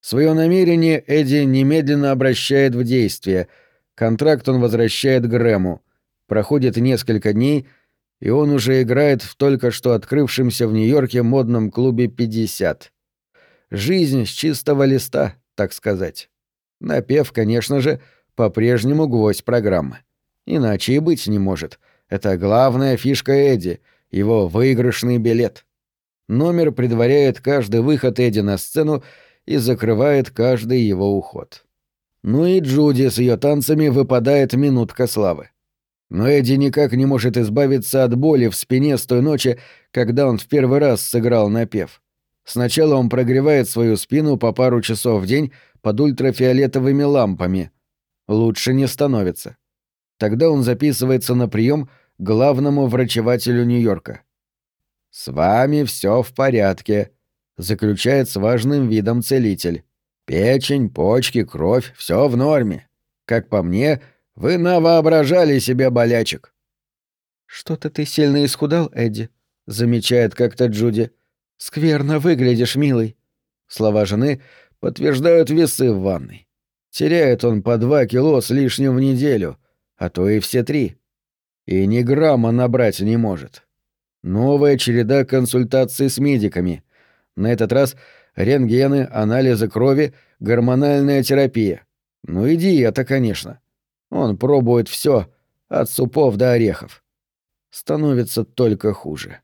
Свое намерение Эдди немедленно обращает в действие. Контракт он возвращает Грэму. Проходит несколько дней, и он уже играет в только что открывшемся в Нью-Йорке модном клубе «50». Жизнь с чистого листа, так сказать. Напев, конечно же, по-прежнему гвоздь программы. Иначе и быть не может. Это главная фишка Эдди, его выигрышный билет. Номер предваряет каждый выход Эдди на сцену и закрывает каждый его уход. Ну и Джуди с ее танцами выпадает минутка славы. Но Эдди никак не может избавиться от боли в спине с той ночи, когда он в первый раз сыграл напев. Сначала он прогревает свою спину по пару часов в день под ультрафиолетовыми лампами. Лучше не становится. Тогда он записывается на прием главному врачевателю Нью-Йорка. «С вами все в порядке», — заключает с важным видом целитель. «Печень, почки, кровь — все в норме. Как по мне, вы навоображали себе болячек». «Что-то ты сильно исхудал, Эдди», — замечает как-то Джуди. «Скверно выглядишь, милый». Слова жены подтверждают весы в ванной. Теряет он по два кило с лишним в неделю, а то и все три. И ни грамма набрать не может. Новая череда консультаций с медиками. На этот раз рентгены, анализы крови, гормональная терапия. Ну и диета, конечно. Он пробует все, от супов до орехов. Становится только хуже.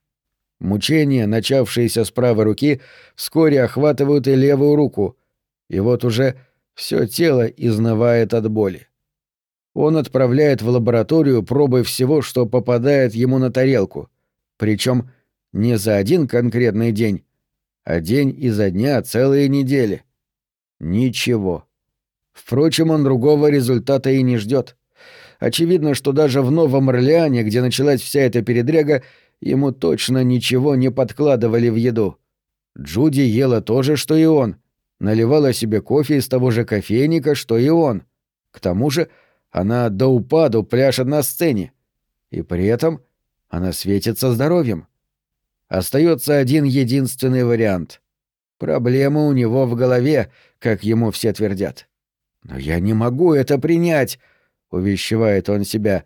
Мучения, начавшиеся с правой руки, вскоре охватывают и левую руку, и вот уже все тело изнывает от боли. Он отправляет в лабораторию пробы всего, что попадает ему на тарелку, причем не за один конкретный день, а день изо дня целые недели. Ничего. Впрочем, он другого результата и не ждет. Очевидно, что даже в Новом Орлеане, где началась вся эта передряга, ему точно ничего не подкладывали в еду. Джуди ела то же, что и он, наливала себе кофе из того же кофейника, что и он. К тому же она до упаду пляшет на сцене. И при этом она светится здоровьем. Остается один единственный вариант. Проблема у него в голове, как ему все твердят. «Но я не могу это принять», — увещевает он себя.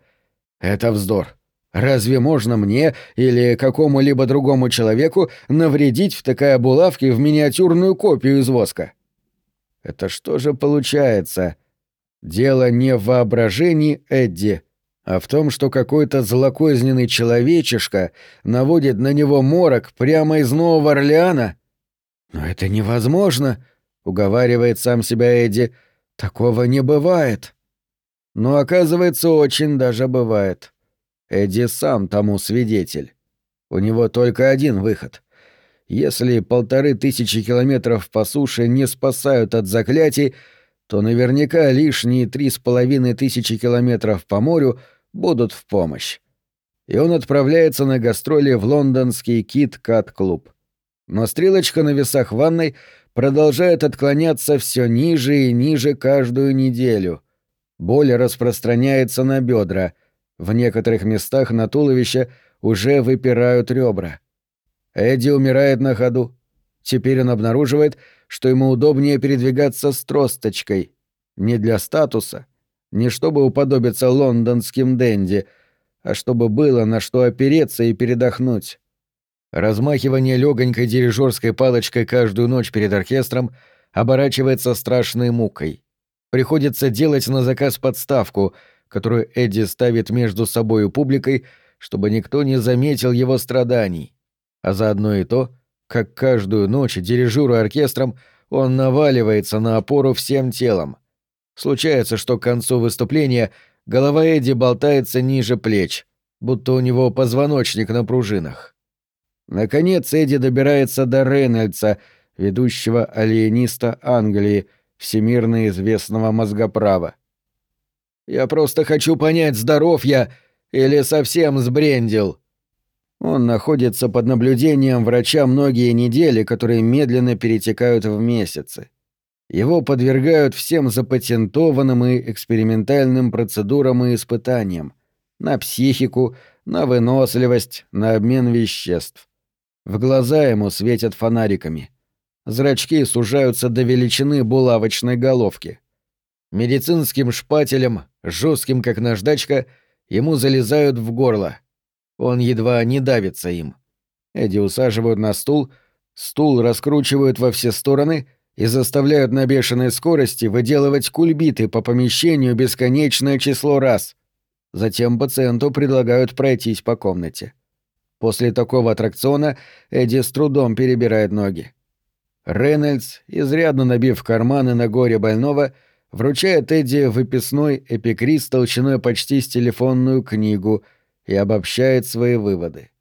«Это вздор. Разве можно мне или какому-либо другому человеку навредить, втыкая булавки в миниатюрную копию из воска? Это что же получается? Дело не в воображении Эдди, а в том, что какой-то злокозненный человечишка наводит на него морок прямо из Нового Орлеана? Но это невозможно, уговаривает сам себя Эдди. Такого не бывает. Но оказывается, очень даже бывает. Эдди сам тому свидетель. У него только один выход. Если полторы тысячи километров по суше не спасают от заклятий, то наверняка лишние три с половиной тысячи километров по морю будут в помощь. И он отправляется на гастроли в лондонский Кит-Кат-клуб. Но стрелочка на весах ванной продолжает отклоняться все ниже и ниже каждую неделю. Боль распространяется на бедра, в некоторых местах на туловище уже выпирают ребра. Эдди умирает на ходу. Теперь он обнаруживает, что ему удобнее передвигаться с тросточкой. Не для статуса, не чтобы уподобиться лондонским денди, а чтобы было на что опереться и передохнуть. Размахивание легонькой дирижерской палочкой каждую ночь перед оркестром оборачивается страшной мукой. Приходится делать на заказ подставку — которую Эдди ставит между собой и публикой, чтобы никто не заметил его страданий. А заодно и то, как каждую ночь, дирижируя оркестром, он наваливается на опору всем телом. Случается, что к концу выступления голова Эдди болтается ниже плеч, будто у него позвоночник на пружинах. Наконец Эдди добирается до Рейнольдса, ведущего алиениста Англии, всемирно известного мозгоправа. Я просто хочу понять, здоров я или совсем сбрендил. Он находится под наблюдением врача многие недели, которые медленно перетекают в месяцы. Его подвергают всем запатентованным и экспериментальным процедурам и испытаниям. На психику, на выносливость, на обмен веществ. В глаза ему светят фонариками. Зрачки сужаются до величины булавочной головки. Медицинским шпателем, жестким как наждачка, ему залезают в горло. Он едва не давится им. Эдди усаживают на стул, стул раскручивают во все стороны и заставляют на бешеной скорости выделывать кульбиты по помещению бесконечное число раз. Затем пациенту предлагают пройтись по комнате. После такого аттракциона Эдди с трудом перебирает ноги. Рейнольдс, изрядно набив карманы на горе больного, вручает Эдди выписной эпикриз толщиной почти с телефонную книгу и обобщает свои выводы.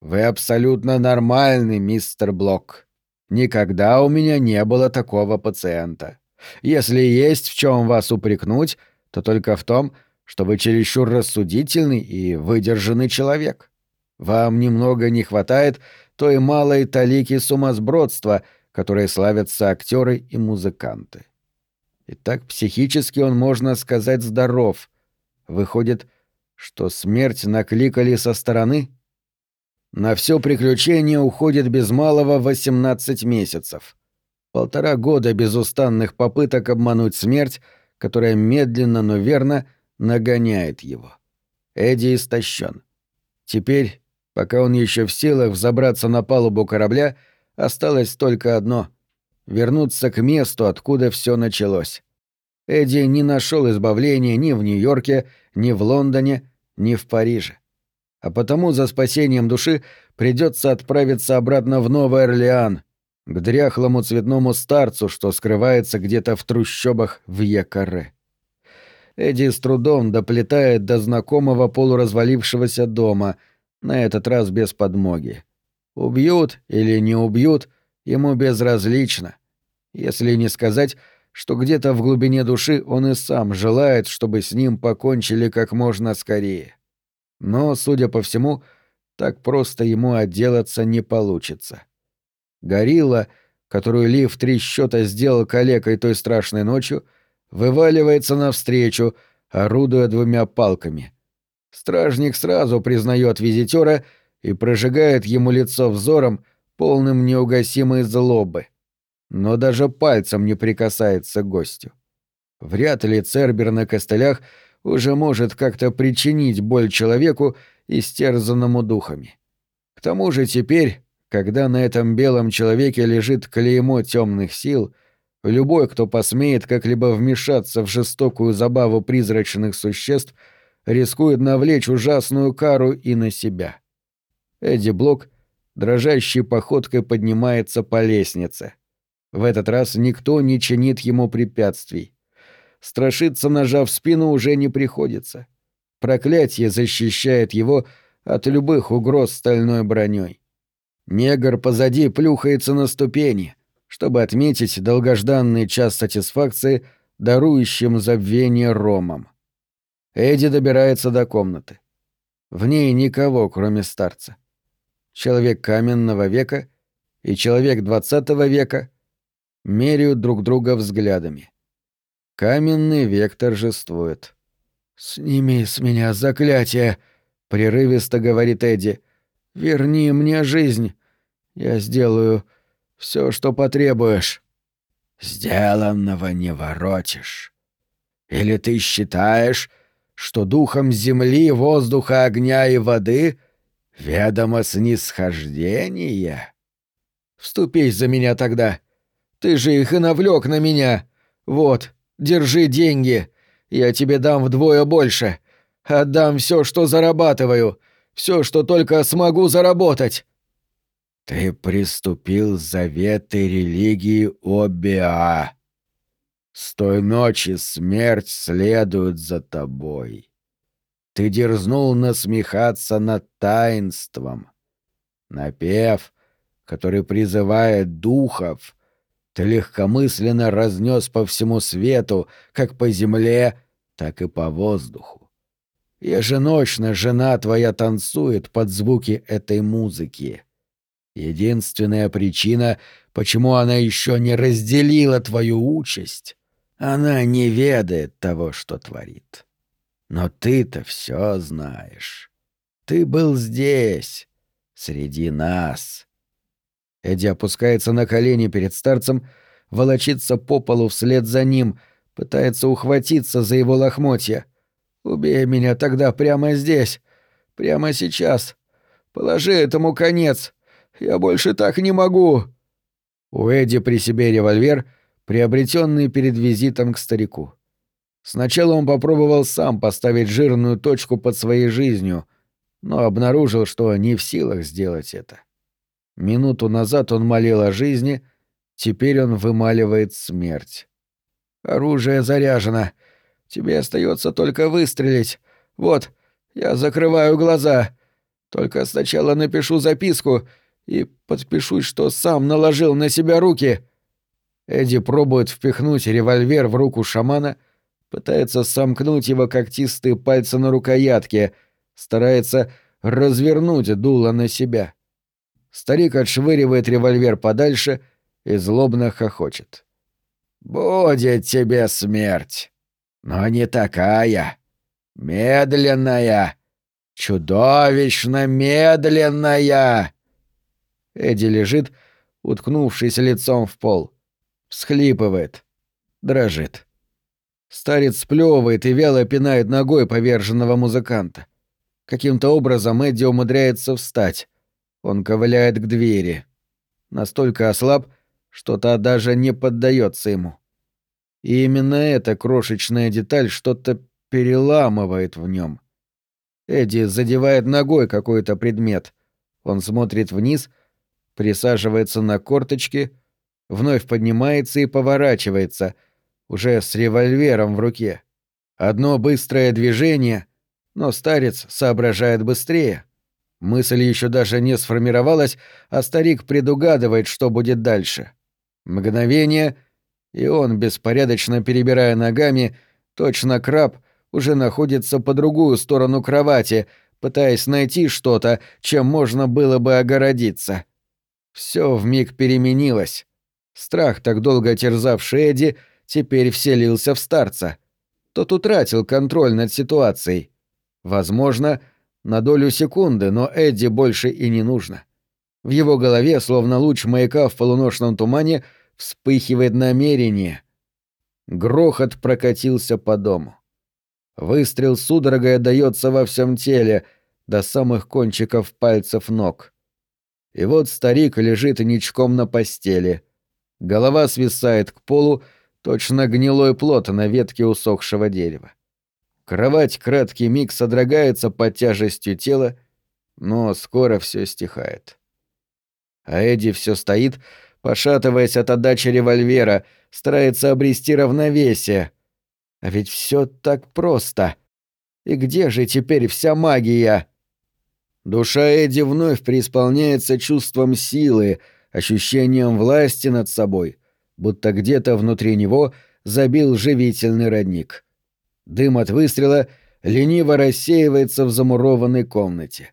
«Вы абсолютно нормальный, мистер Блок. Никогда у меня не было такого пациента. Если есть в чем вас упрекнуть, то только в том, что вы чересчур рассудительный и выдержанный человек. Вам немного не хватает той малой талики сумасбродства, которой славятся актеры и музыканты. Итак, психически он, можно сказать, здоров. Выходит, что смерть накликали со стороны? На все приключение уходит без малого 18 месяцев. Полтора года безустанных попыток обмануть смерть, которая медленно, но верно нагоняет его. Эдди истощен. Теперь, пока он еще в силах взобраться на палубу корабля, осталось только одно — вернуться к месту, откуда все началось. Эдди не нашел избавления ни в Нью-Йорке, ни в Лондоне, ни в Париже. А потому за спасением души придется отправиться обратно в Новый Орлеан, к дряхлому цветному старцу, что скрывается где-то в трущобах в Якаре. Эдди с трудом доплетает до знакомого полуразвалившегося дома, на этот раз без подмоги. Убьют или не убьют, ему безразлично. Если не сказать, что где-то в глубине души он и сам желает, чтобы с ним покончили как можно скорее. Но, судя по всему, так просто ему отделаться не получится. Горилла, которую Ли в три счета сделал калекой той страшной ночью, — вываливается навстречу, орудуя двумя палками. Стражник сразу признает визитера и прожигает ему лицо взором, полным неугасимой злобы. Но даже пальцем не прикасается к гостю. Вряд ли Цербер на костылях уже может как-то причинить боль человеку, истерзанному духами. К тому же теперь, когда на этом белом человеке лежит клеймо темных сил, Любой, кто посмеет как-либо вмешаться в жестокую забаву призрачных существ, рискует навлечь ужасную кару и на себя. Эдди Блок дрожащей походкой поднимается по лестнице. В этот раз никто не чинит ему препятствий. Страшиться, нажав спину, уже не приходится. Проклятие защищает его от любых угроз стальной броней. Негр позади плюхается на ступени — чтобы отметить долгожданный час сатисфакции, дарующим забвение ромом. Эдди добирается до комнаты. В ней никого, кроме старца. Человек каменного века и человек двадцатого века меряют друг друга взглядами. Каменный век торжествует. «Сними с меня заклятие!» — прерывисто говорит Эдди. «Верни мне жизнь. Я сделаю все, что потребуешь. Сделанного не воротишь. Или ты считаешь, что духом земли, воздуха, огня и воды ведомо снисхождение? Вступись за меня тогда. Ты же их и навлек на меня. Вот, держи деньги. Я тебе дам вдвое больше. Отдам все, что зарабатываю. Все, что только смогу заработать. Ты приступил заветы религии Обиа. С той ночи смерть следует за тобой. Ты дерзнул насмехаться над таинством. Напев, который призывает духов, ты легкомысленно разнес по всему свету, как по земле, так и по воздуху. Еженочно жена твоя танцует под звуки этой музыки. Единственная причина, почему она еще не разделила твою участь, она не ведает того, что творит. Но ты-то все знаешь. Ты был здесь, среди нас. Эдди опускается на колени перед старцем, волочится по полу вслед за ним, пытается ухватиться за его лохмотья. «Убей меня тогда прямо здесь, прямо сейчас. Положи этому конец. Я больше так не могу». У Эдди при себе револьвер, приобретенный перед визитом к старику. Сначала он попробовал сам поставить жирную точку под своей жизнью, но обнаружил, что не в силах сделать это. Минуту назад он молил о жизни, теперь он вымаливает смерть. «Оружие заряжено. Тебе остается только выстрелить. Вот, я закрываю глаза. Только сначала напишу записку и подпишусь, что сам наложил на себя руки». Эдди пробует впихнуть револьвер в руку шамана, пытается сомкнуть его когтистые пальцы на рукоятке, старается развернуть дуло на себя. Старик отшвыривает револьвер подальше и злобно хохочет. «Будет тебе смерть, но не такая. Медленная, чудовищно медленная!» Эдди лежит, уткнувшись лицом в пол. Всхлипывает. Дрожит. Старец сплёвывает и вяло пинает ногой поверженного музыканта. Каким-то образом Эдди умудряется встать. Он ковыляет к двери. Настолько ослаб, что та даже не поддается ему. И именно эта крошечная деталь что-то переламывает в нем. Эдди задевает ногой какой-то предмет. Он смотрит вниз, присаживается на корточки, вновь поднимается и поворачивается, уже с револьвером в руке. Одно быстрое движение, но старец соображает быстрее — Мысль еще даже не сформировалась, а старик предугадывает, что будет дальше. Мгновение, и он, беспорядочно перебирая ногами, точно краб, уже находится по другую сторону кровати, пытаясь найти что-то, чем можно было бы огородиться. Все вмиг переменилось. Страх, так долго терзавший Эдди, теперь вселился в старца. Тот утратил контроль над ситуацией. Возможно, — на долю секунды, но Эдди больше и не нужно. В его голове, словно луч маяка в полуношном тумане, вспыхивает намерение. Грохот прокатился по дому. Выстрел судорогой отдаётся во всем теле, до самых кончиков пальцев ног. И вот старик лежит ничком на постели. Голова свисает к полу, точно гнилой плод на ветке усохшего дерева. Кровать краткий миг содрогается под тяжестью тела, но скоро все стихает. А Эдди все стоит, пошатываясь от отдачи револьвера, старается обрести равновесие. А ведь все так просто. И где же теперь вся магия? Душа Эдди вновь преисполняется чувством силы, ощущением власти над собой, будто где-то внутри него забил живительный родник. Дым от выстрела лениво рассеивается в замурованной комнате.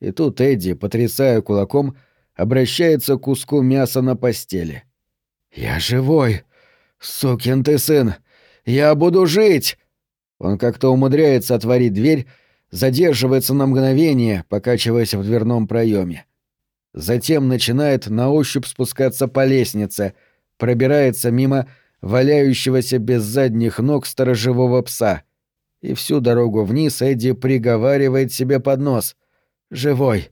И тут Эдди, потрясая кулаком, обращается к куску мяса на постели. «Я живой! Сукин ты сын! Я буду жить!» Он как-то умудряется отворить дверь, задерживается на мгновение, покачиваясь в дверном проеме. Затем начинает на ощупь спускаться по лестнице, пробирается мимо валяющегося без задних ног сторожевого пса. И всю дорогу вниз Эдди приговаривает себе под нос. «Живой!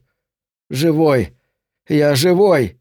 Живой! Я живой!»